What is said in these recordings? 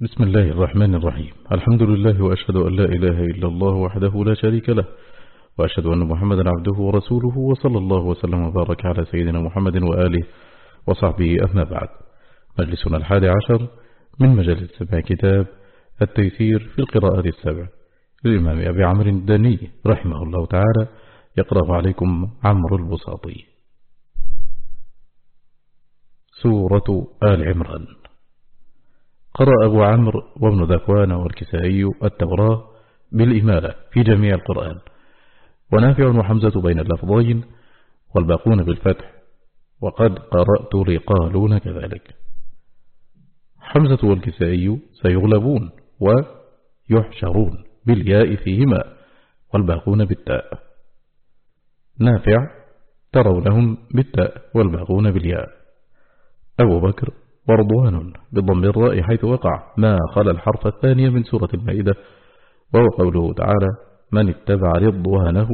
بسم الله الرحمن الرحيم الحمد لله وأشهد أن لا إله إلا الله وحده لا شريك له وأشهد أن محمدا عبده ورسوله وصلى الله وسلم وبارك على سيدنا محمد وآله وصحبه أما بعد مجلسنا الحادي عشر من مجلس سبع كتاب التيسير في القراءات السبع للإمام أبي عمرو الداني رحمه الله تعالى يقرأ عليكم عمرو البساطي سورة آل عمران قرأ أبو عمرو وابن ذكوان والكسائي التوراة بالإمالة في جميع القرآن. ونافع وحمزة بين اللفظين والباقون بالفتح. وقد قرأت رقالون كذلك. حمزة والكسائي سيغلبون ويحشرون بالياء فيهما والباقون بالتاء. نافع ترونهم بالتاء والباقون بالياء. أبو بكر ورضوان بضم الراء حيث وقع. ما خل الحرف الثاني من سورة المائدة. وهو قوله تعالى من اتبع رضوانه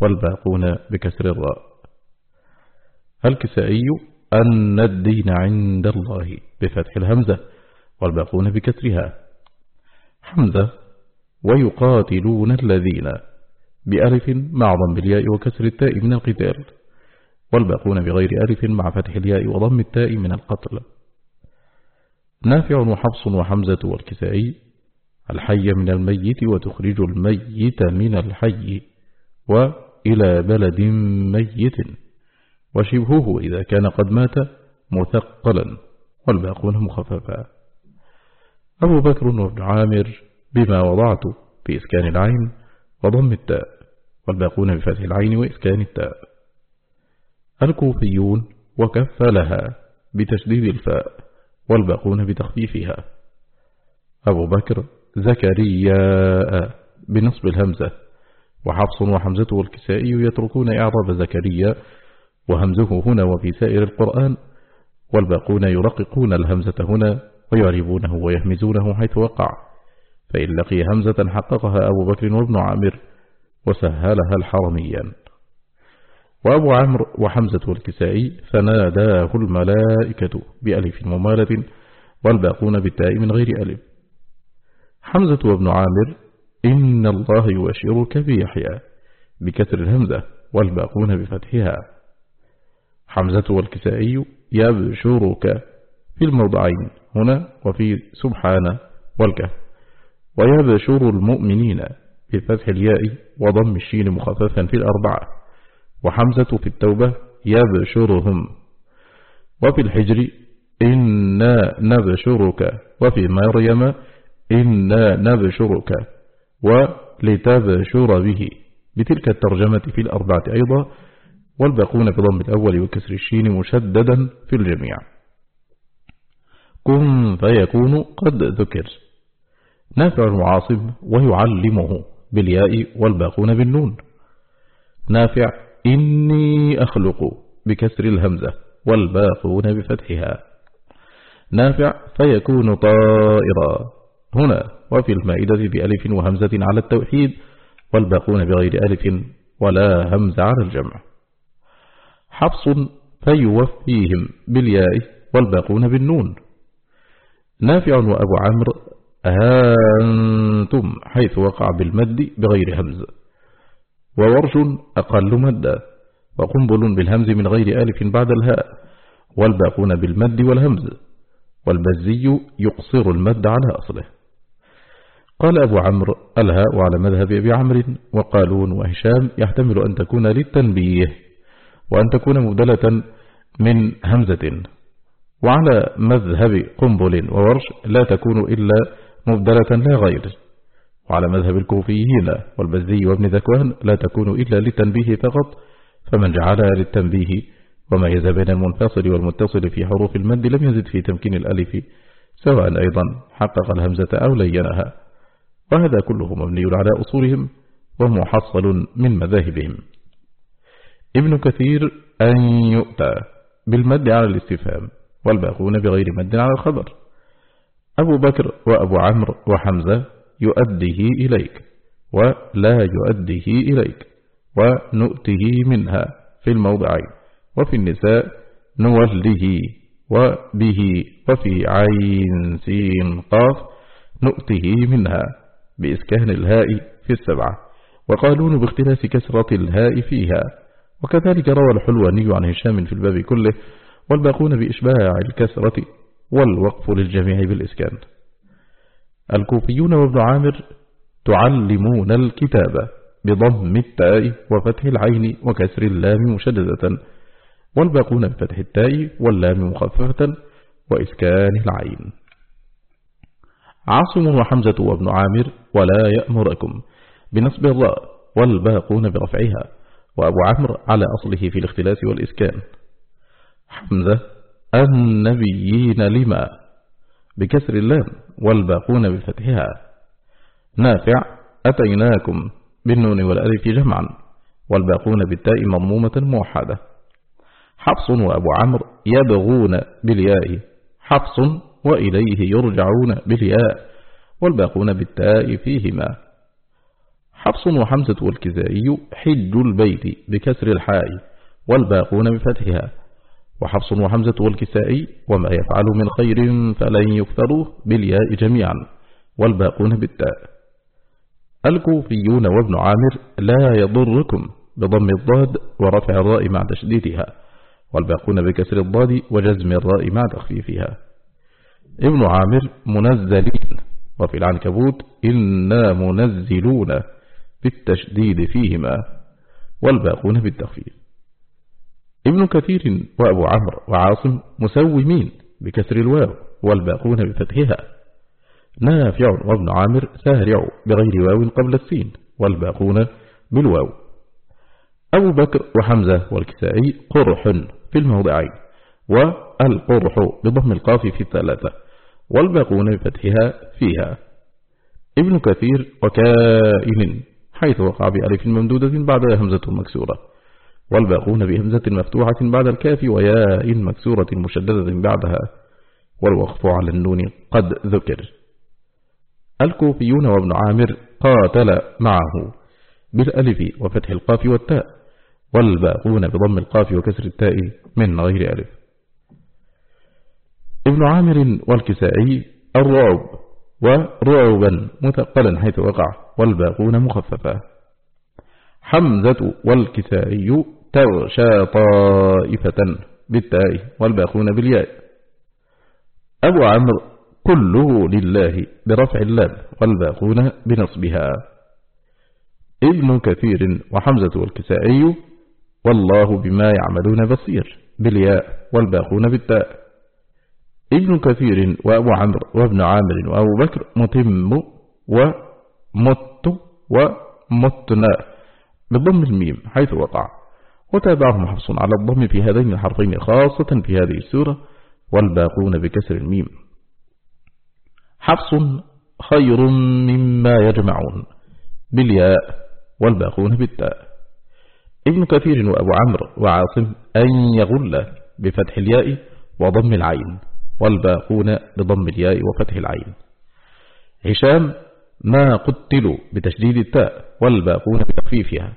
والباقون بكسر الراء الكسائي أن الدين عند الله بفتح الهمزة والباقون بكسرها. حمزة ويقاتلون الذين بألف مع ضم الياء وكسر التاء من القتال والباقون بغير ألف مع فتح الياء وضم التاء من القتل. نافع وحفص وحمزة والكسائي. الحي من الميت وتخرج الميت من الحي وإلى بلد ميت. وشبهه إذا كان قد مات مثقلا والباقون مخففا أبو بكر وابن عامر بما وضعت إسكان العين وضم التاء والباقون بفتح العين وإسكان التاء. الكوفيون وكفلها بتشديد الفاء. والباقون بتخفيفها. أبو بكر زكريا بنصب الهمزة. وحفص وحمزة والكسائي يتركون إعراب زكريا وهمزه هنا وفي سائر القرآن. والباقون يرققون الهمزة هنا ويعربونه ويهمزونه حيث وقع. فإن لقي همزة حققها أبو بكر وابن عامر وسهلها الحرميا. وأبو عمرو وحمزة والكسائي فناداه الملائكة بألف ممالة والباقون بالتاء من غير ألف. حمزة وابن عامر إن الله يبشرك بيحيى بكسر الهمزة والباقون بفتحها. حمزة والكسائي يبشرك في الموضعين هنا وفي سبحانه والكهف. ويبشر المؤمنين بفتح الياء وضم الشين مخففا في الأربعة. وحمزة في التوبة يبشرهم. وفي الحجر إنا نبشرك. وفي مريم إنا نبشرك. ولتبشر به. بتلك الترجمة في الأربعة أيضا. والباقون بضم الأول وكسر الشين مشددا في الجميع. كن فيكون قد ذكر. نافع المعاصم ويعلمه بالياء والباقون بالنون. نافع إني أخلق بكسر الهمزة والباقون بفتحها. نافع فيكون طائرا. هنا وفي المائدة بألف وهمزة على التوحيد والباقون بغير ألف ولا همز على الجمع. حفص فيوفيهم بالياء والباقون بالنون. نافع وأبو عمرو أنتم حيث وقع بالمد بغير همز. وورش أقل مدا وقنبل بالهمز من غير آلف بعد الهاء والباقون بالمد والهمز والبزي يقصر المد على أصله. قال أبو عمرو الهاء على مذهب أبي عمرو وقالون وهشام يحتمل أن تكون للتنبيه وأن تكون مبدلة من همزة. وعلى مذهب قنبل وورش لا تكون إلا مبدلة لا غير. وعلى مذهب الكوفيين والبزي وابن ذكوان لا تكون إلا للتنبيه فقط فمن جعلها للتنبيه وميز بين المنفصل والمتصل في حروف المد لم يزد في تمكين الألف سواء أيضا حقق الهمزة أو لينها. وهذا كله مبني على أصولهم ومحصل من مذاهبهم. ابن كثير أن يؤتى بالمد على الاستفهام والباقون بغير مد على الخبر. أبو بكر وأبو عمرو وحمزة يؤديه إليك ولا يؤديه إليك ونؤته منها في الموضعين وفي النساء نوله وبه وفي عين سين قاف نؤته منها بإسكان الهاء في السبعة وقالون باختلاس كسرة الهاء فيها وكذلك روى الحلواني عن هشام في الباب كله والباقون بإشباع الكسرة والوقف للجميع بالإسكان. الكوفيون وابن عامر تعلمون الكتابة بضم التاء وفتح العين وكسر اللام مشددة والباقون بفتح التاء واللام مخففة وإسكان العين. عاصم وحمزة وابن عامر ولا يأمركم بنصب الراء والباقون برفعها وأبو عمرو على أصله في الاختلاس والإسكان. حمزة النبيين لما بكسر اللام والباقون بفتحها. نافع أتيناكم بالنون والألف جمعا والباقون بالتاء مضمومة موحدة. حفص وأبو عمرو يبغون بالياء حفص وإليه يرجعون بالياء والباقون بالتاء فيهما. حفص وحمزة والكزائي حج البيت بكسر الحاء والباقون بفتحها. وحفص وحمزة والكسائي وما يفعل من خير فلن يكثروه بالياء جميعا والباقون بالتاء. الكوفيون وابن عامر لا يضركم بضم الضاد ورفع الراء مع تشديدها والباقون بكسر الضاد وجزم الراء مع تخفيفها. ابن عامر منزلين وفي العنكبوت إنا منزلون بالتشديد فيهما والباقون بالتخفيف. ابن كثير وأبو عمرو وعاصم مسومين بكسر الواو والباقون بفتحها. نافع وابن عامر سارع بغير واو قبل السين والباقون بالواو. أبو بكر وحمزة والكسائي قرح في الموضعين والقرح بضم القاف في الثلاثة والباقون بفتحها فيها. ابن كثير وكائن حيث وقع بألف ممدودة بعد همزة مكسورة. والباقون بهمزة مفتوحة بعد الكاف وياء مكسورة مشددة بعدها والوقف على النون قد ذكر. الكوفيون وابن عامر قاتل معه بالألف وفتح القاف والتاء والباقون بضم القاف وكسر التاء من غير ألف. ابن عامر والكسائي الرعب ورعبا مثقلا حيث وقع والباقون مخففا حمزة والكسائي تغشى طائفة بالتاء والباقون بالياء. أبو عمرو كله لله برفع اللام والباقون بنصبها. ابن كثير وحمزة والكسائي والله بما يعملون بصير بالياء والباقون بالتاء. ابن كثير وأبو عمرو وابن عامر وأبو بكر متم ومت ومتنا بضم الميم حيث وقع. وتابعهم حفص على الضم في هذين الحرفين خاصة في هذه السورة والباقون بكسر الميم. حفص خير مما يجمعون بالياء والباقون بالتاء. ابن كثير وأبو عمرو وعاصم أن يغل بفتح الياء وضم العين والباقون بضم الياء وفتح العين. هشام ما قتلوا بتشديد التاء والباقون بتخفيفها.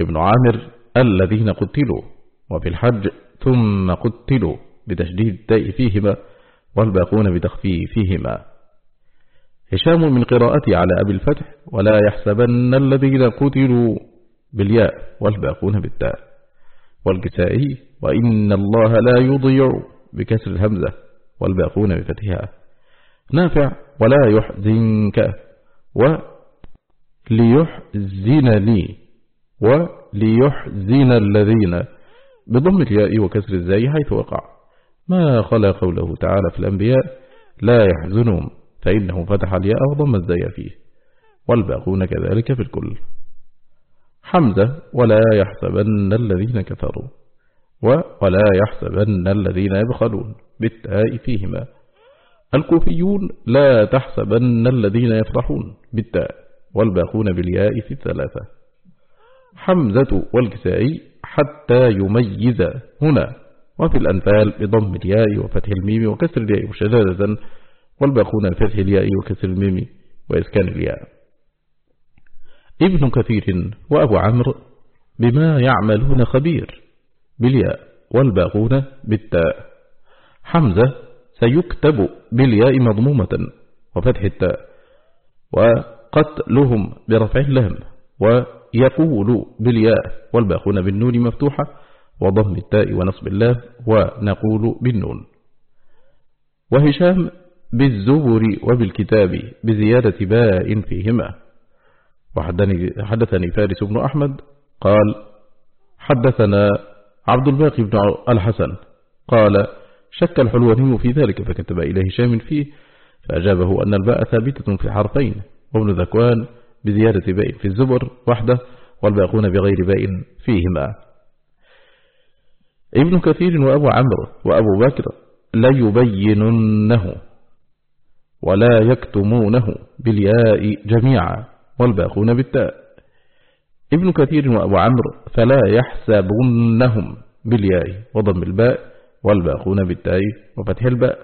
ابن عامر الذين قتلوا وفي الحج ثم قتلوا بتشديد التاء فيهما والباقون بتخفيفهما. هشام من قراءتي على أبي الفتح ولا يحسبن الذين قتلوا بالياء والباقون بالتاء. والكسائي وإن الله لا يضيع بكسر الهمزة والباقون بفتحها. نافع ولا يحزنك وليحزنني وليحزن الذين بضم الياء وكسر الزاي حيث وقع. ما خلا قوله تعالى في الأنبياء؟ لا يحزنهم فإنه فتح الياء وضم الزاي فيه والباقون كذلك في الكل. حمزة ولا يحسبن الذين كفروا ولا يحسبن الذين يبخلون بالتاء فيهما. الكوفيون لا تحسبن الذين يفرحون بالتاء والباقون بالياء في الثلاثة. حمزة والكسائي حتى يميز هنا. وفي الأنفال بضم الياء وفتح الميم وكسر الياء مشددة والباقون بفتح الياء وكسر الميم وإسكان الياء. ابن كثير وأبو عمرو بما يعملون خبير بالياء والباقون بالتاء. حمزة سيكتب بالياء مضمومة وفتح التاء. وقتلهم برفع اللام. ويقول بالياء والباقون بالنون مفتوحة وضم التاء ونصب اللام ونقول بالنون. وهشام بالزبر وبالكتاب بزيادة باء فيهما. وحدثني فارس بن أحمد قال حدثنا عبد الباقي بن الحسن قال شك الحلواني في ذلك فكتب إلى هشام فيه فأجابه أن الباء ثابتة في حرفين وابن ذكوان بزيادة باء في الزبر وحده والباقون بغير باء فيهما. ابن كثير وأبو عمرو وأبو بكر لا يبيننه ولا يكتمونه بالياء جميعا والباقون بالتاء. ابن كثير وأبو عمرو فلا يحسبنهم بالياء وضم الباء والباقون بالتاء وفتح الباء.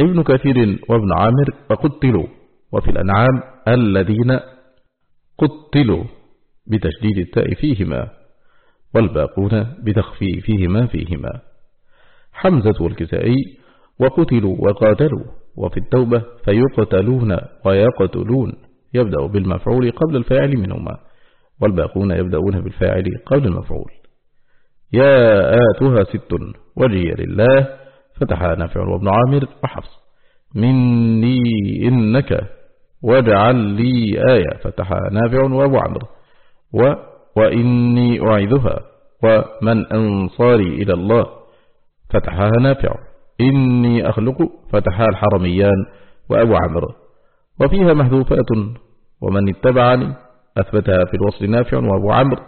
ابن كثير وابن عامر فقتلوا وفي الأنعام الذين قتلوا بتشديد التاء فيهما والباقون بتخفيفهما فيهما حمزة والكسائي وقتلوا وقاتلوا وفي التوبة فيقتلون ويقتلون يبدأ بالمفعول قبل الفاعل منهما والباقون يبدأون بالفاعل قبل المفعول. يا آتها ست وجهي لله فتحها نافع وابن عامر وحفص. مني إنك واجعل لي آية. فتحها نافع وابو عمرو و وإني أعيذها. ومن أنصاري إلى الله. فتحها نافع. إني أخلق. فتحها الحرميان. وأبو عمرو وفيها محذوفات. ومن اتبعني. أثبتها في الوصل نافع. وأبو عمرو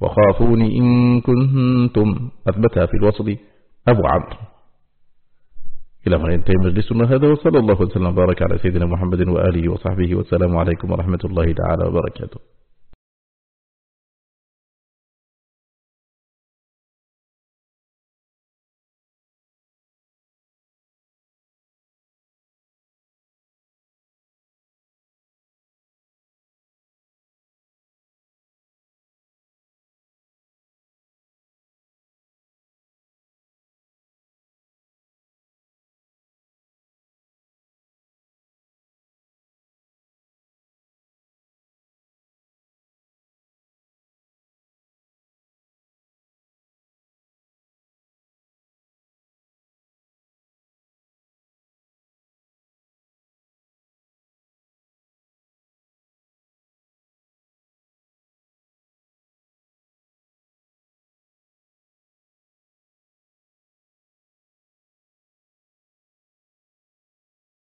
وخافوني إن كنتم. أثبتها في الوصل أبو عمرو. إلى ما ينتهي مجلسنا هذا وصلى الله وسلم وبارك على سيدنا محمد وآله وصحبه والسلام عليكم ورحمة الله تعالى وبركاته.